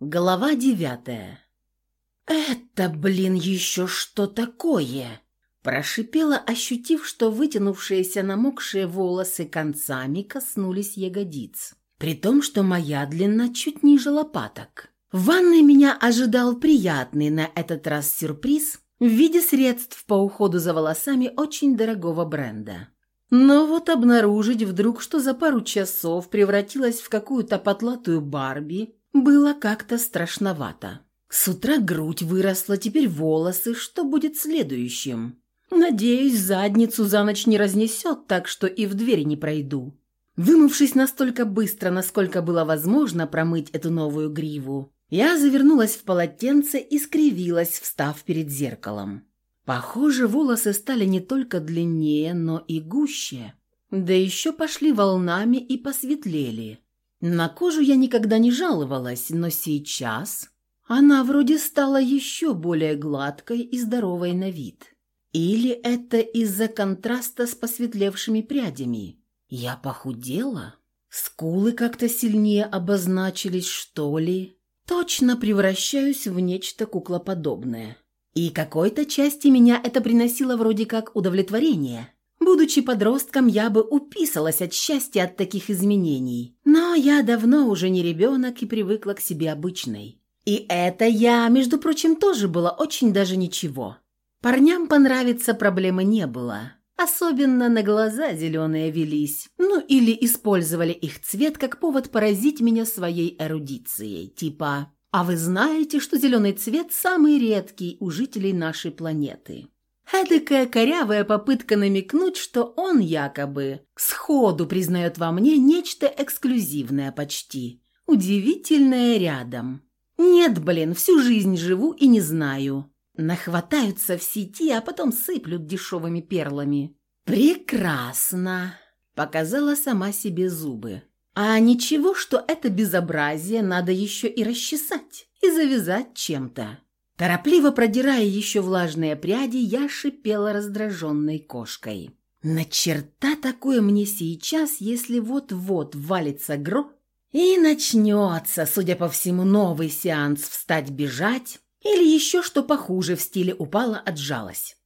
Глава девятая. «Это, блин, еще что такое?» Прошипела, ощутив, что вытянувшиеся намокшие волосы концами коснулись ягодиц. При том, что моя длина чуть ниже лопаток. В ванной меня ожидал приятный на этот раз сюрприз в виде средств по уходу за волосами очень дорогого бренда. Но вот обнаружить вдруг, что за пару часов превратилась в какую-то потлатую Барби, было как-то страшновато. С утра грудь выросла, теперь волосы. Что будет следующим? Надеюсь, задницу за ночь не разнесет, так что и в двери не пройду. Вымывшись настолько быстро, насколько было возможно промыть эту новую гриву, я завернулась в полотенце и скривилась, встав перед зеркалом. Похоже, волосы стали не только длиннее, но и гуще. Да еще пошли волнами и посветлели. На кожу я никогда не жаловалась, но сейчас она вроде стала еще более гладкой и здоровой на вид. Или это из-за контраста с посветлевшими прядями? Я похудела? Скулы как-то сильнее обозначились, что ли? Точно превращаюсь в нечто куклоподобное. И какой-то части меня это приносило вроде как удовлетворение – Будучи подростком, я бы уписалась от счастья от таких изменений. Но я давно уже не ребенок и привыкла к себе обычной. И это я, между прочим, тоже было очень даже ничего. Парням понравиться проблемы не было. Особенно на глаза зеленые велись. Ну или использовали их цвет как повод поразить меня своей эрудицией. Типа «А вы знаете, что зеленый цвет самый редкий у жителей нашей планеты?» Эдакая корявая попытка намекнуть, что он якобы сходу признает во мне нечто эксклюзивное почти, удивительное рядом. Нет, блин, всю жизнь живу и не знаю. Нахватаются в сети, а потом сыплют дешевыми перлами. Прекрасно, показала сама себе зубы. А ничего, что это безобразие надо еще и расчесать и завязать чем-то. Торопливо продирая еще влажные пряди, я шипела раздраженной кошкой. «На черта такое мне сейчас, если вот-вот валится гро и начнется, судя по всему, новый сеанс встать-бежать или еще что похуже в стиле упала, отжалась.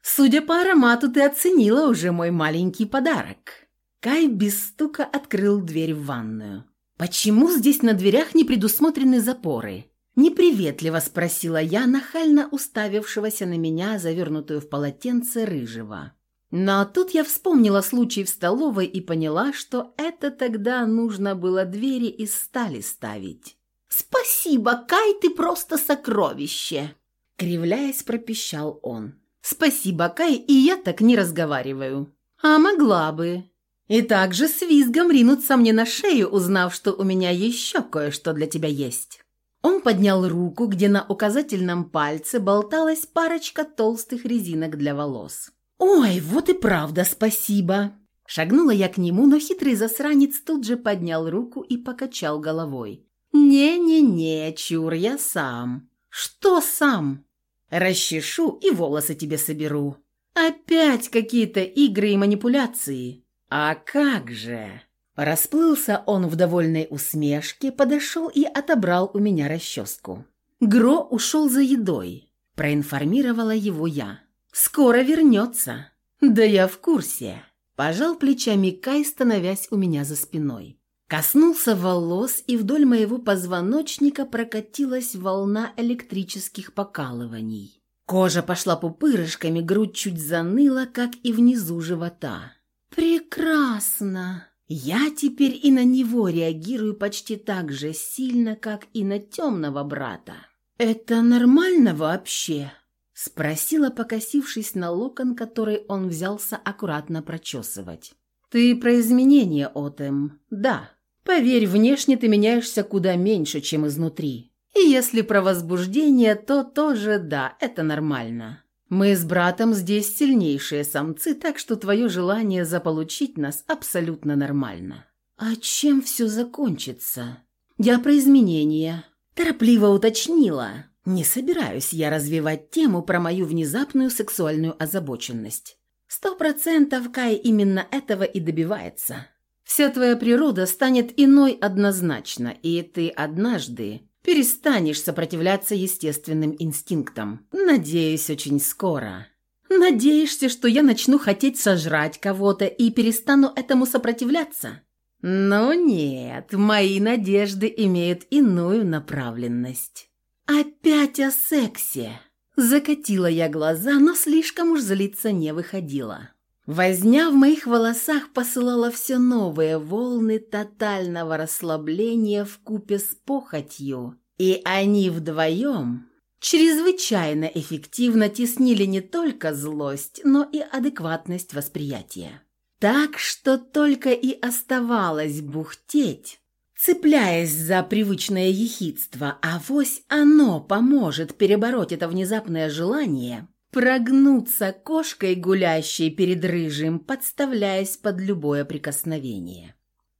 Судя по аромату, ты оценила уже мой маленький подарок». Кай без стука открыл дверь в ванную. «Почему здесь на дверях не предусмотрены запоры?» Неприветливо спросила я, нахально уставившегося на меня, завернутую в полотенце рыжего. Но тут я вспомнила случай в столовой и поняла, что это тогда нужно было двери из стали ставить. «Спасибо, Кай, ты просто сокровище!» Кривляясь, пропищал он. «Спасибо, Кай, и я так не разговариваю. А могла бы. И также с визгом ринуться мне на шею, узнав, что у меня еще кое-что для тебя есть». Он поднял руку, где на указательном пальце болталась парочка толстых резинок для волос. «Ой, вот и правда, спасибо!» Шагнула я к нему, но хитрый засранец тут же поднял руку и покачал головой. «Не-не-не, чур, я сам». «Что сам?» «Расчешу и волосы тебе соберу». «Опять какие-то игры и манипуляции». «А как же?» Расплылся он в довольной усмешке, подошел и отобрал у меня расческу. Гро ушел за едой. Проинформировала его я. «Скоро вернется». «Да я в курсе». Пожал плечами Кай, становясь у меня за спиной. Коснулся волос, и вдоль моего позвоночника прокатилась волна электрических покалываний. Кожа пошла пупырышками, грудь чуть заныла, как и внизу живота. «Прекрасно!» Я теперь и на него реагирую почти так же сильно, как и на темного брата. «Это нормально вообще?» – спросила, покосившись на локон, который он взялся аккуратно прочесывать. «Ты про изменения, Отем. Да. Поверь, внешне ты меняешься куда меньше, чем изнутри. И если про возбуждение, то тоже да, это нормально. Мы с братом здесь сильнейшие самцы, так что твое желание заполучить нас абсолютно нормально. А чем все закончится? Я про изменения. Торопливо уточнила. Не собираюсь я развивать тему про мою внезапную сексуальную озабоченность. Сто процентов Кай именно этого и добивается. Вся твоя природа станет иной однозначно, и ты однажды перестанешь сопротивляться естественным инстинктам. Надеюсь, очень скоро. Надеешься, что я начну хотеть сожрать кого-то и перестану этому сопротивляться? Но нет, мои надежды имеют иную направленность. Опять о сексе. Закатила я глаза, но слишком уж злиться не выходила. Возня в моих волосах посылала все новые волны тотального расслабления в купе с похотью, и они вдвоем чрезвычайно эффективно теснили не только злость, но и адекватность восприятия. Так что только и оставалось бухтеть, цепляясь за привычное ехидство, а вось оно поможет перебороть это внезапное желание прогнуться кошкой, гулящей перед рыжим, подставляясь под любое прикосновение.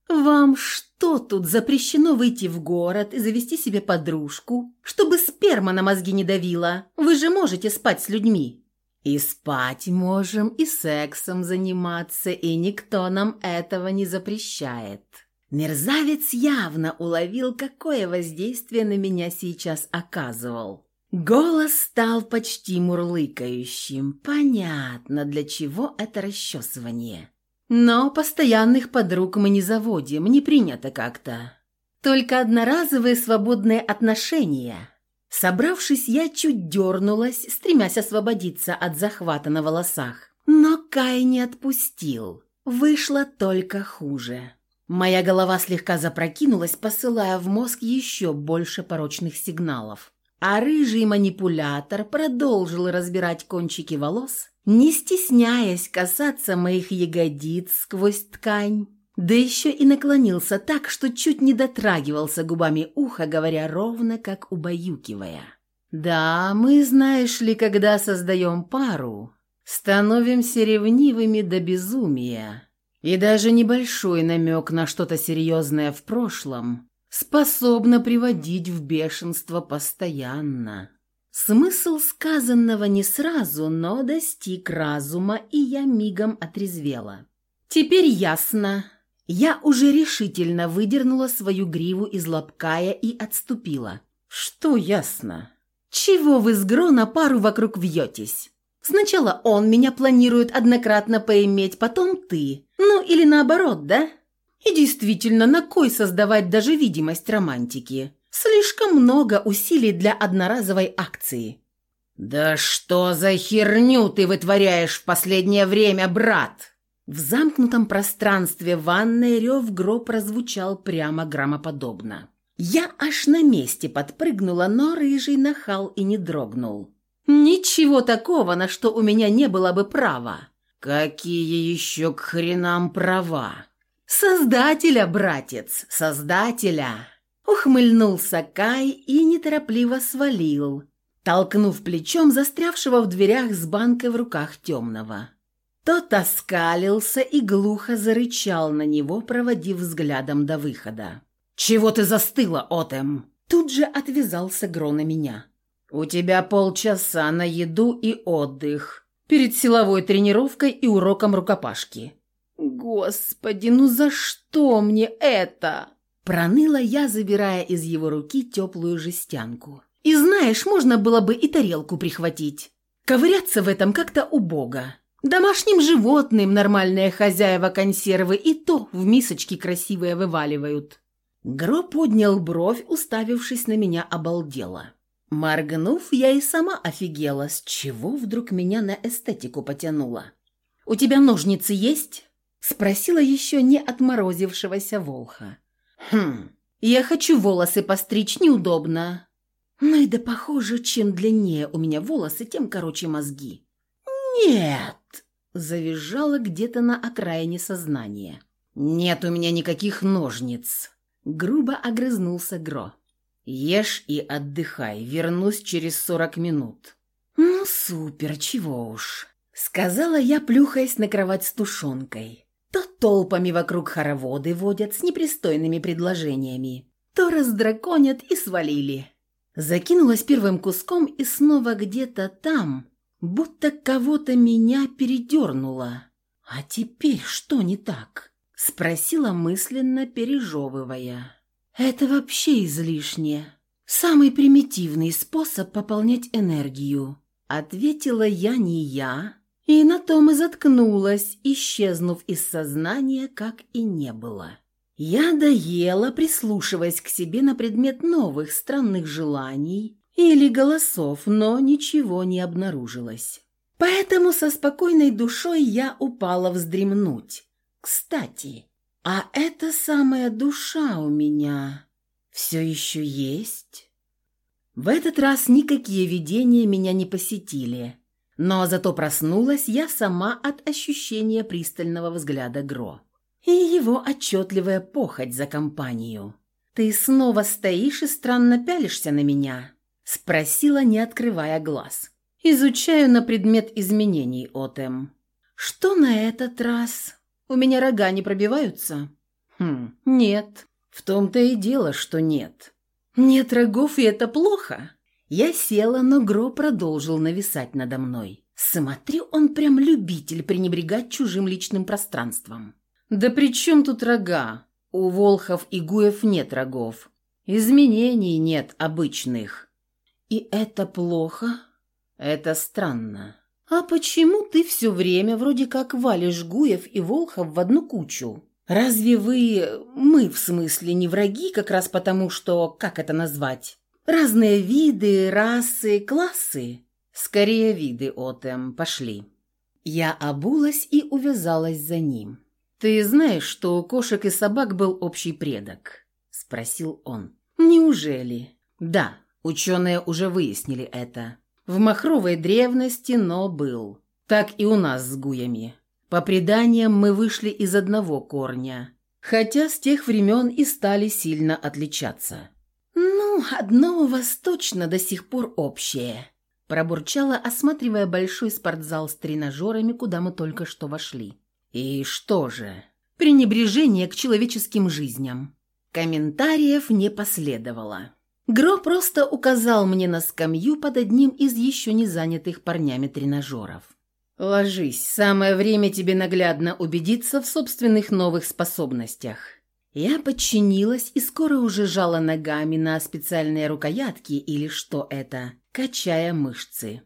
«Вам что тут запрещено выйти в город и завести себе подружку, чтобы сперма на мозги не давила? Вы же можете спать с людьми!» «И спать можем, и сексом заниматься, и никто нам этого не запрещает». Мерзавец явно уловил, какое воздействие на меня сейчас оказывал. Голос стал почти мурлыкающим. Понятно, для чего это расчесывание. Но постоянных подруг мы не заводим, не принято как-то. Только одноразовые свободные отношения. Собравшись, я чуть дернулась, стремясь освободиться от захвата на волосах. Но Кай не отпустил. Вышло только хуже. Моя голова слегка запрокинулась, посылая в мозг еще больше порочных сигналов. А рыжий манипулятор продолжил разбирать кончики волос, не стесняясь касаться моих ягодиц сквозь ткань. Да еще и наклонился так, что чуть не дотрагивался губами уха, говоря ровно, как убаюкивая. «Да, мы, знаешь ли, когда создаем пару, становимся ревнивыми до безумия». И даже небольшой намек на что-то серьезное в прошлом способна приводить в бешенство постоянно. Смысл сказанного не сразу, но достиг разума, и я мигом отрезвела. Теперь ясно. Я уже решительно выдернула свою гриву из лобкая и отступила. Что ясно? Чего вы с Гро на пару вокруг вьетесь? Сначала он меня планирует однократно поиметь, потом ты. Ну или наоборот, да? И действительно, на кой создавать даже видимость романтики? Слишком много усилий для одноразовой акции. «Да что за херню ты вытворяешь в последнее время, брат?» В замкнутом пространстве ванной рев гроб прозвучал прямо громоподобно. Я аж на месте подпрыгнула, но рыжий нахал и не дрогнул. Ничего такого, на что у меня не было бы права. Какие еще к хренам права? Создателя, братец, создателя. Ухмыльнулся Кай и неторопливо свалил, толкнув плечом застрявшего в дверях с банкой в руках темного. Тот оскалился и глухо зарычал на него, проводив взглядом до выхода. «Чего ты застыла, Отем?» Тут же отвязался Гро на меня. «У тебя полчаса на еду и отдых, перед силовой тренировкой и уроком рукопашки». «Господи, ну за что мне это?» Проныла я, забирая из его руки теплую жестянку. «И знаешь, можно было бы и тарелку прихватить. Ковыряться в этом как-то убого. Домашним животным нормальные хозяева консервы и то в мисочки красивые вываливают». Гро поднял бровь, уставившись на меня обалдело. Моргнув, я и сама офигела, с чего вдруг меня на эстетику потянуло. «У тебя ножницы есть?» – спросила еще не отморозившегося волха. «Хм, я хочу волосы постричь, неудобно». «Ну и да похоже, чем длиннее у меня волосы, тем короче мозги». «Нет!» – завизжала где-то на окраине сознания. «Нет у меня никаких ножниц!» – грубо огрызнулся Гро. «Ешь и отдыхай, вернусь через сорок минут». «Ну, супер, чего уж», — сказала я, плюхаясь на кровать с тушенкой. То толпами вокруг хороводы водят с непристойными предложениями, то раздраконят и свалили. Закинулась первым куском и снова где-то там, будто кого-то меня передернуло. «А теперь что не так?» — спросила мысленно, пережевывая. Это вообще излишне. «Самый примитивный способ пополнять энергию», — ответила я не я, и на том и заткнулась, исчезнув из сознания, как и не было. Я доела, прислушиваясь к себе на предмет новых странных желаний или голосов, но ничего не обнаружилось. Поэтому со спокойной душой я упала вздремнуть. Кстати, а эта самая душа у меня все еще есть? В этот раз никакие видения меня не посетили, но зато проснулась я сама от ощущения пристального взгляда Гро и его отчетливая похоть за компанию. «Ты снова стоишь и странно пялишься на меня?» – спросила, не открывая глаз. «Изучаю на предмет изменений, Отем». «Что на этот раз?» У меня рога не пробиваются? Хм, нет. В том-то и дело, что нет. Нет рогов, и это плохо. Я села, но Гро продолжил нависать надо мной. Смотрю, он прям любитель пренебрегать чужим личным пространством. Да при чем тут рога? У волхов и гуев нет рогов. Изменений нет обычных. И это плохо? Это странно. «А почему ты все время вроде как валишь Гуев и Волхов в одну кучу? Разве вы... мы, в смысле, не враги как раз потому, что... как это назвать? Разные виды, расы, классы?» «Скорее виды, Отем, пошли». Я обулась и увязалась за ним. «Ты знаешь, что у кошек и собак был общий предок?» – спросил он. «Неужели?» «Да, ученые уже выяснили это. В махровой древности, но был. Так и у нас с гуями. По преданиям мы вышли из одного корня, хотя с тех времен и стали сильно отличаться. «Ну, одно вас точно до сих пор общее», – пробурчала, осматривая большой спортзал с тренажерами, куда мы только что вошли. «И что же?» «Пренебрежение к человеческим жизням». Комментариев не последовало. Гро просто указал мне на скамью под одним из еще не занятых парнями тренажеров. «Ложись, самое время тебе наглядно убедиться в собственных новых способностях». Я подчинилась и скоро уже жала ногами на специальные рукоятки или что это, качая мышцы.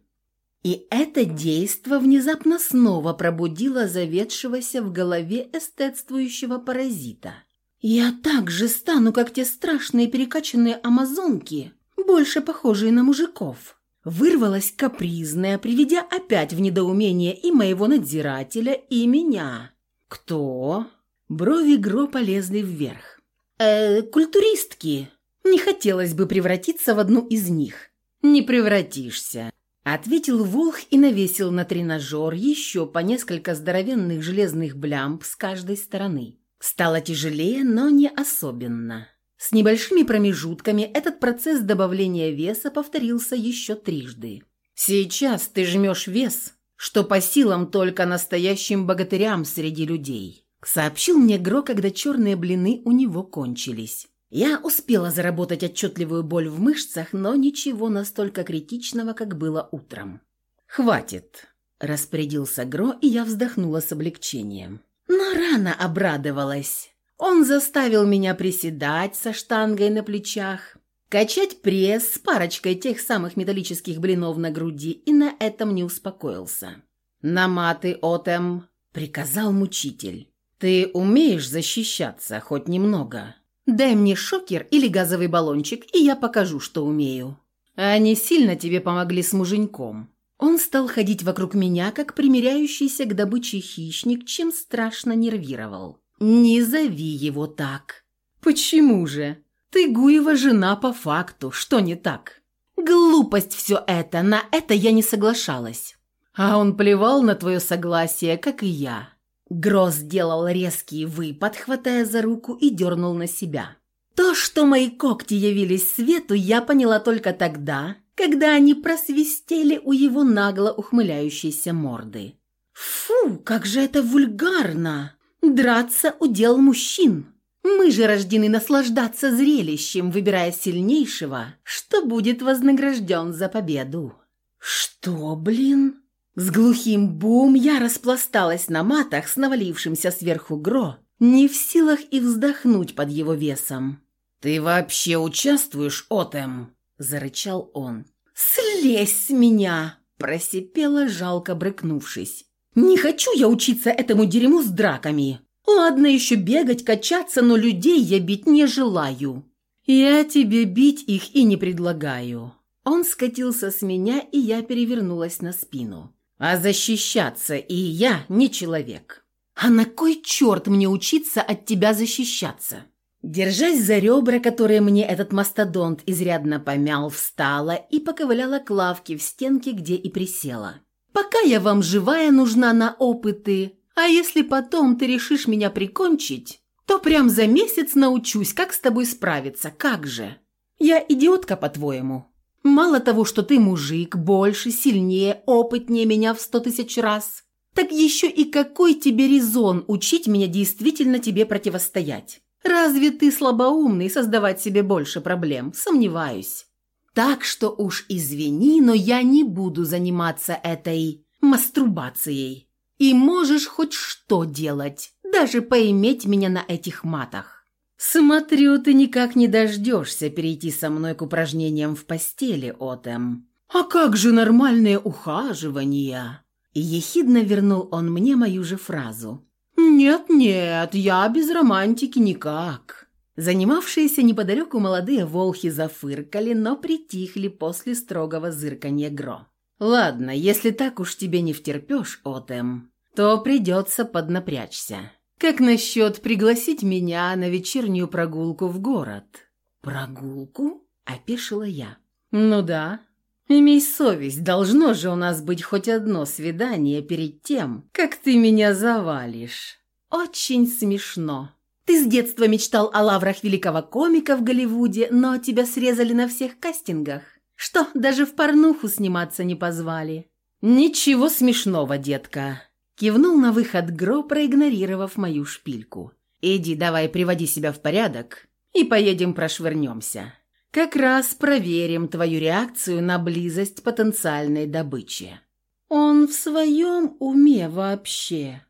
И это действо внезапно снова пробудило заведшегося в голове эстетствующего паразита – «Я так же стану, как те страшные перекачанные амазонки, больше похожие на мужиков». Вырвалась капризная, приведя опять в недоумение и моего надзирателя, и меня. «Кто?» Брови Гро полезли вверх. «Э, культуристки. Не хотелось бы превратиться в одну из них». «Не превратишься», — ответил Волх и навесил на тренажер еще по несколько здоровенных железных блямб с каждой стороны. Стало тяжелее, но не особенно. С небольшими промежутками этот процесс добавления веса повторился еще трижды. «Сейчас ты жмешь вес, что по силам только настоящим богатырям среди людей», сообщил мне Гро, когда черные блины у него кончились. Я успела заработать отчетливую боль в мышцах, но ничего настолько критичного, как было утром. «Хватит», – распорядился Гро, и я вздохнула с облегчением. Но рано обрадовалась. Он заставил меня приседать со штангой на плечах, качать пресс с парочкой тех самых металлических блинов на груди и на этом не успокоился. «Наматы, Отем», — приказал мучитель. «Ты умеешь защищаться хоть немного? Дай мне шокер или газовый баллончик, и я покажу, что умею. Они сильно тебе помогли с муженьком». Он стал ходить вокруг меня, как примиряющийся к добыче хищник, чем страшно нервировал. «Не зови его так». «Почему же? Ты Гуева жена по факту, что не так?» «Глупость все это, на это я не соглашалась». «А он плевал на твое согласие, как и я». Гроз сделал резкий выпад, хватая за руку и дернул на себя. То, что мои когти явились свету, я поняла только тогда, когда они просвистели у его нагло ухмыляющейся морды. «Фу, как же это вульгарно! Драться – удел мужчин! Мы же рождены наслаждаться зрелищем, выбирая сильнейшего, что будет вознагражден за победу». «Что, блин?» С глухим бум я распласталась на матах с навалившимся сверху Гро, не в силах и вздохнуть под его весом. «Ты вообще участвуешь, Отем?» – зарычал он. «Слезь с меня!» – просипела, жалко брыкнувшись. «Не хочу я учиться этому дерьму с драками. Ладно еще бегать, качаться, но людей я бить не желаю. Я тебе бить их и не предлагаю». Он скатился с меня, и я перевернулась на спину. «А защищаться и я не человек». «А на кой черт мне учиться от тебя защищаться?» Держась за ребра, которые мне этот мастодонт изрядно помял, встала и поковыляла к лавке в стенке, где и присела. «Пока я вам живая нужна на опыты, а если потом ты решишь меня прикончить, то прям за месяц научусь, как с тобой справиться, как же. Я идиотка, по-твоему? Мало того, что ты мужик, больше, сильнее, опытнее меня в сто тысяч раз, так еще и какой тебе резон учить меня действительно тебе противостоять?» Разве ты слабоумный создавать себе больше проблем? Сомневаюсь. Так что уж извини, но я не буду заниматься этой мастурбацией. И можешь хоть что делать, даже поиметь меня на этих матах. Смотрю, ты никак не дождешься перейти со мной к упражнениям в постели, Отем. А как же нормальное ухаживание? Ехидно вернул он мне мою же фразу. «Нет-нет, я без романтики никак». Занимавшиеся неподалеку молодые волхи зафыркали, но притихли после строгого зырканья Гро. «Ладно, если так уж тебе не втерпешь, Отем, то придется поднапрячься. Как насчет пригласить меня на вечернюю прогулку в город?» «Прогулку?» – опешила я. «Ну да, Имей совесть, должно же у нас быть хоть одно свидание перед тем, как ты меня завалишь. Очень смешно. Ты с детства мечтал о лаврах великого комика в Голливуде, но тебя срезали на всех кастингах. Что, даже в порнуху сниматься не позвали? Ничего смешного, детка. Кивнул на выход Гро, проигнорировав мою шпильку. Иди, давай, приводи себя в порядок и поедем прошвырнемся. Как раз проверим твою реакцию на близость потенциальной добычи. Он в своем уме вообще.